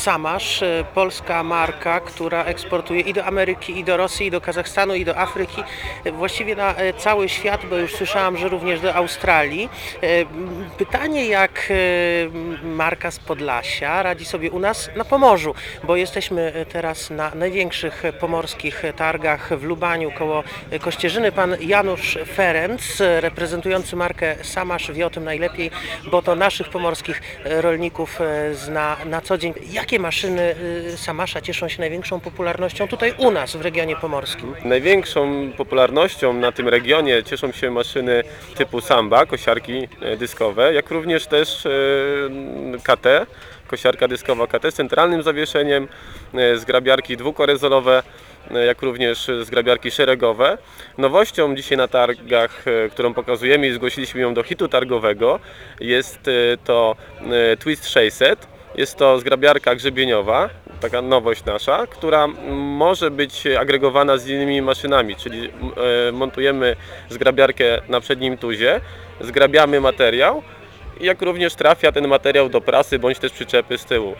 Samasz, e, polska marka, która eksportuje i do Ameryki, i do Rosji, i do Kazachstanu, i do Afryki, e, właściwie na e, cały świat, bo już słyszałam, że również do Australii. Pytanie, jak marka z Podlasia radzi sobie u nas na Pomorzu, bo jesteśmy teraz na największych pomorskich targach w Lubaniu koło Kościerzyny. Pan Janusz Ferenc, reprezentujący markę Samasz, wie o tym najlepiej, bo to naszych pomorskich rolników zna na co dzień. Jakie maszyny e, Samasza cieszą się największą popularnością tutaj u nas w regionie pomorskim? Największą popularnością na tym regionie cieszą się maszyny typu Samba, kosiarki e, dyskowe, jak również też e, KT, kosiarka dyskowa KT z centralnym zawieszeniem, e, zgrabiarki dwukorezolowe, jak również zgrabiarki szeregowe. Nowością dzisiaj na targach, którą pokazujemy i zgłosiliśmy ją do hitu targowego, jest to Twist 600. Jest to zgrabiarka grzebieniowa, taka nowość nasza, która może być agregowana z innymi maszynami, czyli e, montujemy zgrabiarkę na przednim tuzie, zgrabiamy materiał, jak również trafia ten materiał do prasy bądź też przyczepy z tyłu.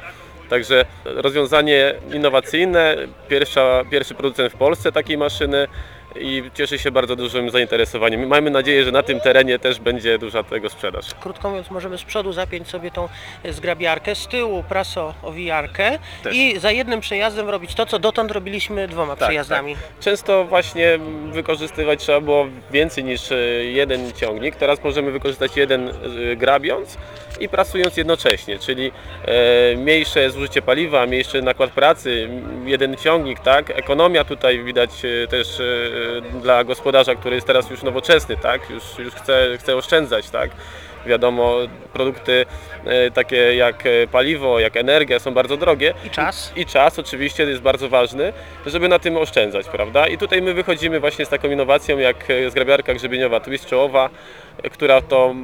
Także rozwiązanie innowacyjne, pierwsza, pierwszy producent w Polsce takiej maszyny i cieszy się bardzo dużym zainteresowaniem. Mamy nadzieję, że na tym terenie też będzie duża tego sprzedaż. Krótko mówiąc, możemy z przodu zapiąć sobie tą e, zgrabiarkę, z tyłu praso-owijarkę Też. i za jednym przejazdem robić to, co dotąd robiliśmy dwoma przejazdami. Tak. Często właśnie wykorzystywać trzeba było więcej niż e, jeden ciągnik. Teraz możemy wykorzystać jeden e, grabiąc i prasując jednocześnie, czyli mniejsze zużycie paliwa, mniejszy nakład pracy, jeden ciągnik, tak? Ekonomia tutaj widać też dla gospodarza, który jest teraz już nowoczesny, tak? Już, już chce, chce oszczędzać, tak? Wiadomo, produkty e, takie jak e, paliwo, jak energia są bardzo drogie. I czas. I czas oczywiście jest bardzo ważny, żeby na tym oszczędzać, prawda? I tutaj my wychodzimy właśnie z taką innowacją jak zgrabiarka grzebieniowa twist czołowa, e, która to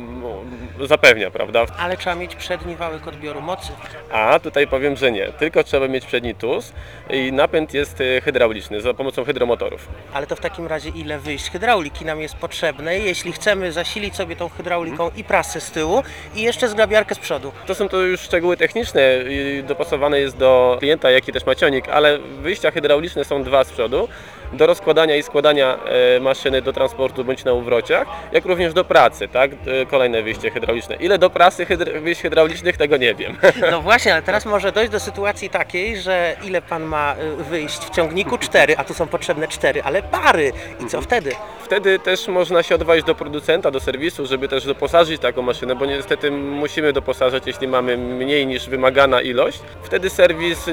zapewnia, prawda? Ale trzeba mieć przedni wałek odbioru mocy. A tutaj powiem, że nie. Tylko trzeba mieć przedni tus i napęd jest e, hydrauliczny za pomocą hydromotorów. Ale to w takim razie ile wyjść hydrauliki nam jest potrzebne, jeśli chcemy zasilić sobie tą hydrauliką i prasę z tyłu i jeszcze zgrabiarkę z przodu. To są to już szczegóły techniczne i dopasowane jest do klienta, jaki też ma ciągnik, ale wyjścia hydrauliczne są dwa z przodu. Do rozkładania i składania e, maszyny do transportu bądź na uwrociach, jak również do pracy, tak? E, Kolejne wyjście hydrauliczne. Ile do pracy hydr- hydraulicznych, tego nie wiem. No właśnie, ale teraz może dojść do sytuacji takiej, że ile pan ma y, wyjść w ciągniku? Cztery, a tu są potrzebne cztery, ale pary. I co wtedy? Wtedy też można się odwołać do producenta, do serwisu, żeby też doposażyć taką maszynę, bo niestety musimy doposażać, jeśli mamy mniej niż wymagana ilość. Wtedy serwis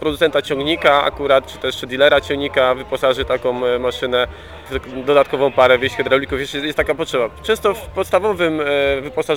producenta ciągnika akurat, czy też dealera ciągnika wyposaży taką e, maszynę w dodatkową parę wieś hydraulików, jeśli jest taka potrzeba. Często w podstawowym e,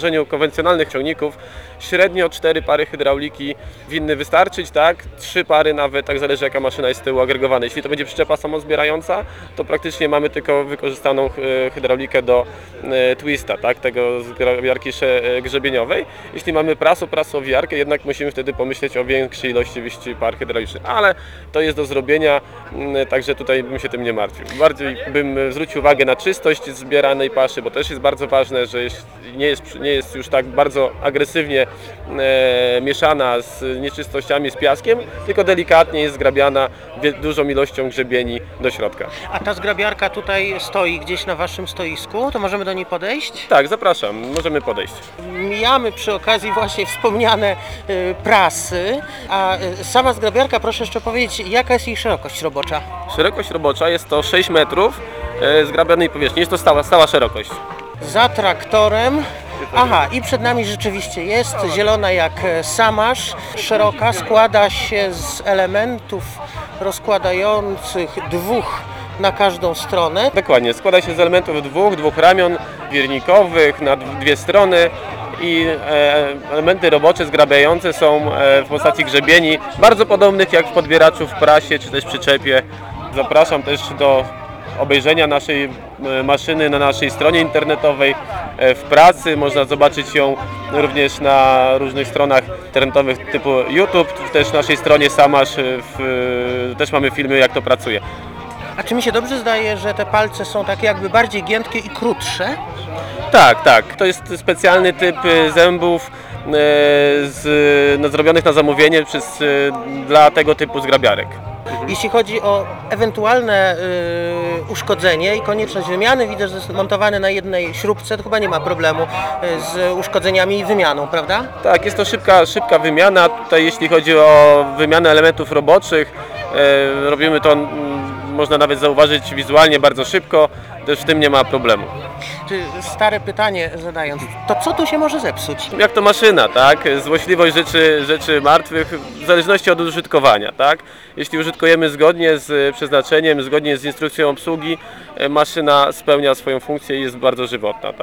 wyposażeniu konwencjonalnych ciągników średnio cztery pary hydrauliki winny wystarczyć, tak? Trzy pary nawet, tak zależy jaka maszyna jest z tyłu agregowana. Jeśli to będzie przyczepa samozbierająca, to praktycznie mamy tylko wykorzystaną e, hydraulikę do e, twista, tak? Tego z grabiarki sze- e, grzebieniowej. Jeśli mamy praso, prasowiarkę, jednak musimy wtedy pomyśleć o większej ilości par hydraulicznych, ale to jest do zrobienia, mm, także tutaj bym się tym nie martwił. Bardziej bym zwrócił uwagę na czystość zbieranej paszy, bo też jest bardzo ważne, że nie jest, nie jest już tak bardzo agresywnie e, mieszana z nieczystościami, z piaskiem, tylko delikatnie jest zgrabiana dużą ilością grzebieni do środka. A ta zgrabiarka tutaj stoi gdzieś na waszym stoisku, to możemy do niej podejść? Tak, zapraszam, możemy podejść. Mijamy przy okazji właśnie wspomniane y, prasy, a y, sama zgrabiarka, proszę jeszcze powiedzieć, jaka jest jej szerokość robocza? Szerokość robocza jest to 6 metrów e, zgrabianej powierzchni, jest to stała, stała szerokość. Za traktorem. Aha, i przed nami rzeczywiście jest zielona jak e, samasz, szeroka, składa się z elementów rozkładających dwóch na każdą stronę. Dokładnie, składa się z elementów dwóch, dwóch ramion wirnikowych na dwie strony i e, elementy robocze zgrabiające są e, w postaci grzebieni, bardzo podobnych jak w podbieraczu w prasie czy też przyczepie. Zapraszam też do obejrzenia naszej e, maszyny na naszej stronie internetowej e, w pracy. Można zobaczyć ją również na różnych stronach internetowych typu YouTube, też na naszej stronie Samasz, e, w, też mamy filmy jak to pracuje. A czy mi się dobrze zdaje, że te palce są takie jakby bardziej giętkie i krótsze? Tak, tak. To jest specjalny typ y, zębów, z, no, zrobionych na zamówienie przez, e, dla tego typu zgrabiarek. Jeśli chodzi o ewentualne y, uszkodzenie i konieczność wymiany, widzę, że jest montowany na jednej śrubce, to chyba nie ma problemu y, z uszkodzeniami i wymianą, prawda? Tak, jest to szybka, szybka wymiana. Tutaj jeśli chodzi o wymianę elementów roboczych, e, robimy to, mm, można nawet zauważyć wizualnie bardzo szybko, też w tym nie ma problemu. Czy stare pytanie zadając, to co tu się może zepsuć? Jak to maszyna, tak? Złośliwość rzeczy, rzeczy martwych w zależności od użytkowania, tak? Jeśli użytkujemy zgodnie z przeznaczeniem, zgodnie z instrukcją obsługi, e, maszyna spełnia swoją funkcję i jest bardzo żywotna. Tak?